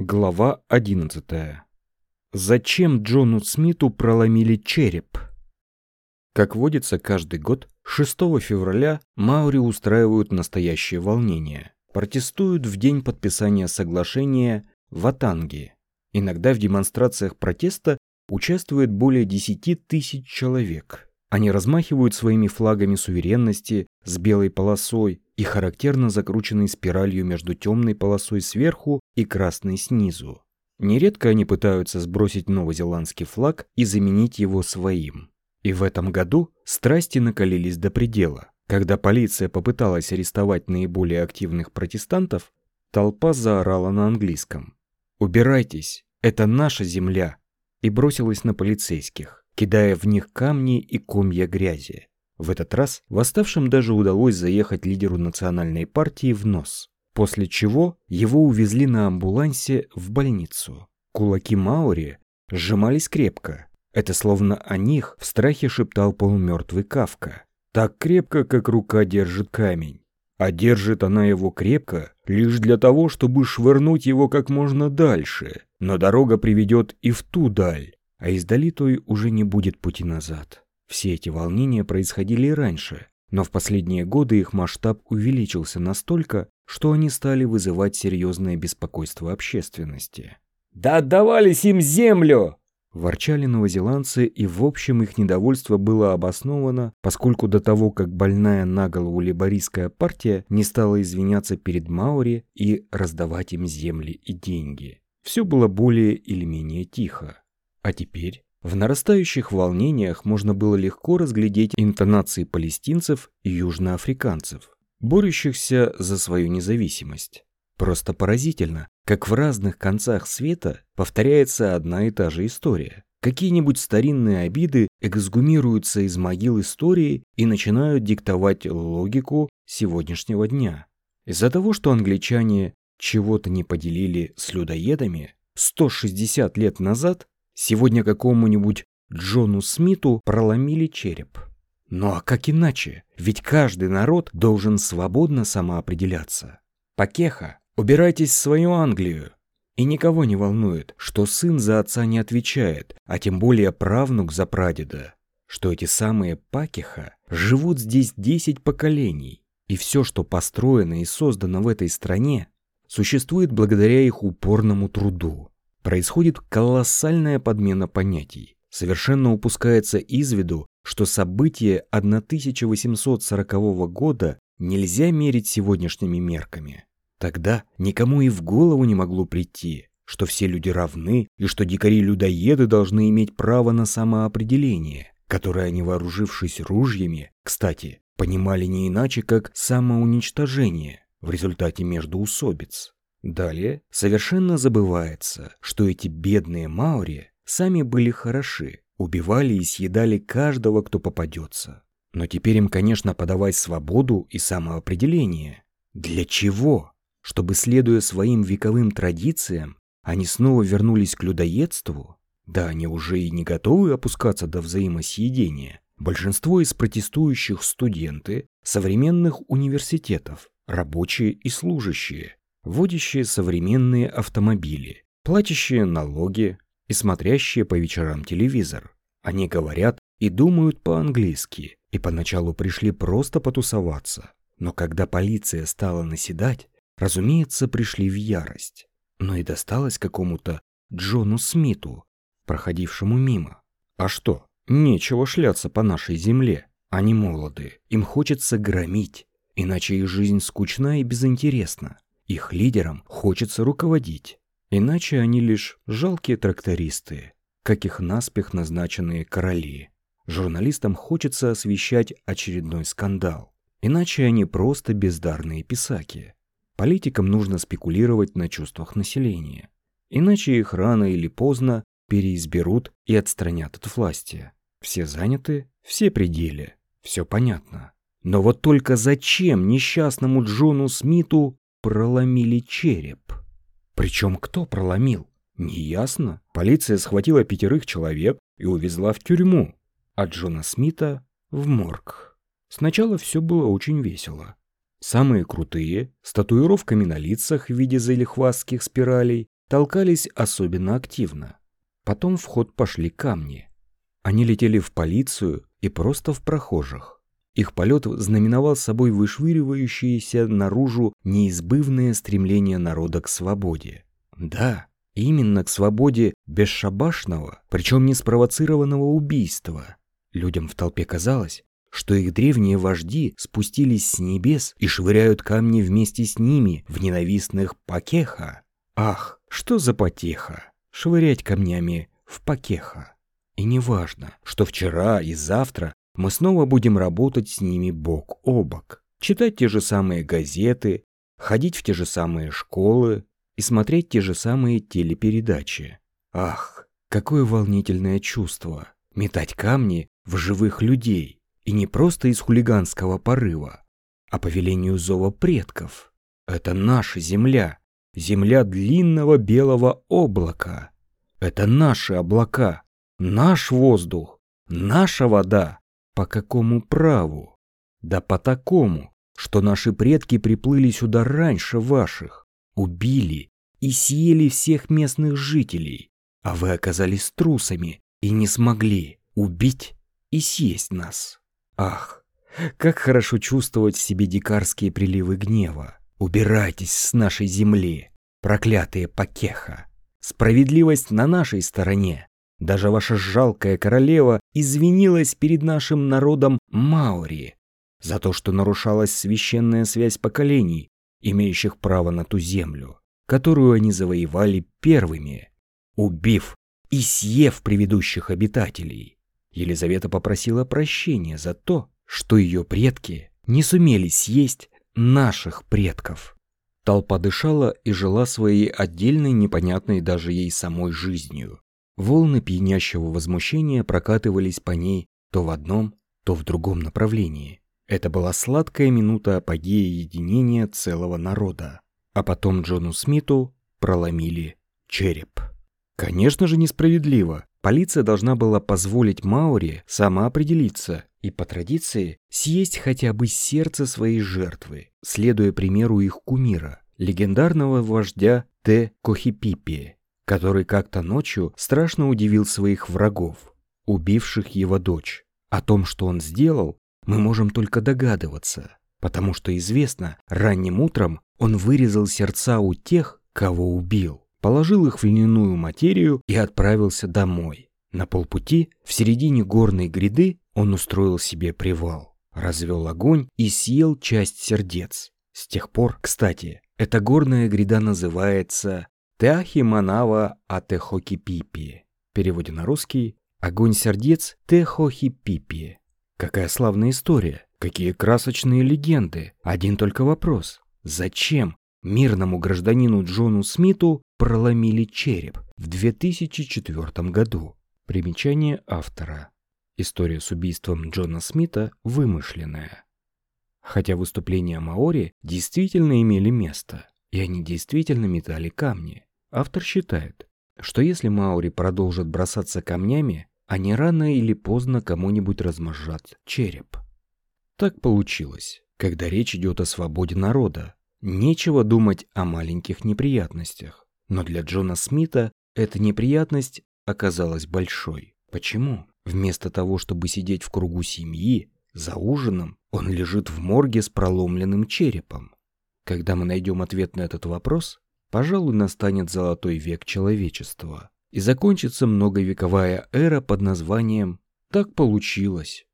Глава 11. Зачем Джону Смиту проломили череп? Как водится, каждый год 6 февраля Маури устраивают настоящее волнение. Протестуют в день подписания соглашения в Атанге. Иногда в демонстрациях протеста участвует более 10 тысяч человек. Они размахивают своими флагами суверенности с белой полосой, и характерно закрученной спиралью между темной полосой сверху и красной снизу. Нередко они пытаются сбросить новозеландский флаг и заменить его своим. И в этом году страсти накалились до предела. Когда полиция попыталась арестовать наиболее активных протестантов, толпа заорала на английском. «Убирайтесь, это наша земля!» и бросилась на полицейских, кидая в них камни и комья грязи. В этот раз восставшим даже удалось заехать лидеру национальной партии в нос, после чего его увезли на амбулансе в больницу. Кулаки Маури сжимались крепко. Это словно о них в страхе шептал полумертвый Кавка. Так крепко, как рука держит камень. А держит она его крепко лишь для того, чтобы швырнуть его как можно дальше. Но дорога приведет и в ту даль, а издали той уже не будет пути назад. Все эти волнения происходили и раньше, но в последние годы их масштаб увеличился настолько, что они стали вызывать серьезное беспокойство общественности. «Да отдавались им землю!» Ворчали новозеландцы, и в общем их недовольство было обосновано, поскольку до того, как больная на голову либористская партия не стала извиняться перед Маури и раздавать им земли и деньги. Все было более или менее тихо. А теперь в нарастающих волнениях можно было легко разглядеть интонации палестинцев и южноафриканцев, борющихся за свою независимость. Просто поразительно, как в разных концах света повторяется одна и та же история. Какие-нибудь старинные обиды эксгумируются из могил истории и начинают диктовать логику сегодняшнего дня. Из-за того, что англичане чего-то не поделили с людоедами, 160 лет назад Сегодня какому-нибудь Джону Смиту проломили череп. Ну а как иначе? Ведь каждый народ должен свободно самоопределяться. Покеха, убирайтесь в свою Англию. И никого не волнует, что сын за отца не отвечает, а тем более правнук за прадеда. Что эти самые Пакеха живут здесь 10 поколений, и все, что построено и создано в этой стране, существует благодаря их упорному труду происходит колоссальная подмена понятий. Совершенно упускается из виду, что события 1840 года нельзя мерить сегодняшними мерками. Тогда никому и в голову не могло прийти, что все люди равны и что дикари-людоеды должны иметь право на самоопределение, которое они, вооружившись ружьями, кстати, понимали не иначе, как самоуничтожение в результате междоусобиц. Далее совершенно забывается, что эти бедные маори сами были хороши, убивали и съедали каждого, кто попадется. Но теперь им, конечно, подавать свободу и самоопределение. Для чего? Чтобы, следуя своим вековым традициям, они снова вернулись к людоедству? Да, они уже и не готовы опускаться до взаимосъедения. Большинство из протестующих студенты современных университетов, рабочие и служащие, водящие современные автомобили, платящие налоги и смотрящие по вечерам телевизор. Они говорят и думают по-английски, и поначалу пришли просто потусоваться. Но когда полиция стала наседать, разумеется, пришли в ярость. Но и досталось какому-то Джону Смиту, проходившему мимо. А что, нечего шляться по нашей земле. Они молоды, им хочется громить, иначе их жизнь скучна и безинтересна. Их лидерам хочется руководить, иначе они лишь жалкие трактористы, как их наспех назначенные короли. Журналистам хочется освещать очередной скандал, иначе они просто бездарные писаки. Политикам нужно спекулировать на чувствах населения, иначе их рано или поздно переизберут и отстранят от власти. Все заняты, все пределе, все понятно. Но вот только зачем несчастному Джону Смиту проломили череп. Причем кто проломил? Неясно. Полиция схватила пятерых человек и увезла в тюрьму, а Джона Смита в морг. Сначала все было очень весело. Самые крутые, с татуировками на лицах в виде залихвастских спиралей, толкались особенно активно. Потом в ход пошли камни. Они летели в полицию и просто в прохожих. Их полет знаменовал собой вышвыривающееся наружу неизбывное стремление народа к свободе. Да, именно к свободе бесшабашного, причем не спровоцированного убийства. Людям в толпе казалось, что их древние вожди спустились с небес и швыряют камни вместе с ними в ненавистных пакеха. Ах, что за потеха! Швырять камнями в пакеха. И неважно, что вчера и завтра мы снова будем работать с ними бок о бок, читать те же самые газеты, ходить в те же самые школы и смотреть те же самые телепередачи. Ах, какое волнительное чувство метать камни в живых людей, и не просто из хулиганского порыва, а по велению зова предков. Это наша земля, земля длинного белого облака. Это наши облака, наш воздух, наша вода. По какому праву? Да по такому, что наши предки приплыли сюда раньше ваших, убили и съели всех местных жителей, а вы оказались трусами и не смогли убить и съесть нас. Ах, как хорошо чувствовать в себе дикарские приливы гнева. Убирайтесь с нашей земли, проклятые Пакеха. Справедливость на нашей стороне. Даже ваша жалкая королева извинилась перед нашим народом Маори за то, что нарушалась священная связь поколений, имеющих право на ту землю, которую они завоевали первыми, убив и съев предыдущих обитателей. Елизавета попросила прощения за то, что ее предки не сумели съесть наших предков. Толпа дышала и жила своей отдельной, непонятной даже ей самой жизнью. Волны пьянящего возмущения прокатывались по ней то в одном, то в другом направлении. Это была сладкая минута апогея единения целого народа. А потом Джону Смиту проломили череп. Конечно же несправедливо. Полиция должна была позволить Маури самоопределиться и по традиции съесть хотя бы сердце своей жертвы, следуя примеру их кумира, легендарного вождя Т. Кохипипи, который как-то ночью страшно удивил своих врагов, убивших его дочь. О том, что он сделал, мы можем только догадываться, потому что известно, ранним утром он вырезал сердца у тех, кого убил положил их в льняную материю и отправился домой. На полпути, в середине горной гряды, он устроил себе привал, развел огонь и съел часть сердец. С тех пор, кстати, эта горная гряда называется Теахи Манава Атехокипипи. В переводе на русский «Огонь сердец Техохипипи». Какая славная история, какие красочные легенды. Один только вопрос. Зачем мирному гражданину Джону Смиту проломили череп в 2004 году. Примечание автора. История с убийством Джона Смита вымышленная. Хотя выступления Маори действительно имели место, и они действительно метали камни, автор считает, что если Маори продолжат бросаться камнями, они рано или поздно кому-нибудь размозжат череп. Так получилось, когда речь идет о свободе народа. Нечего думать о маленьких неприятностях. Но для Джона Смита эта неприятность оказалась большой. Почему? Вместо того, чтобы сидеть в кругу семьи, за ужином, он лежит в морге с проломленным черепом. Когда мы найдем ответ на этот вопрос, пожалуй, настанет золотой век человечества и закончится многовековая эра под названием «Так получилось».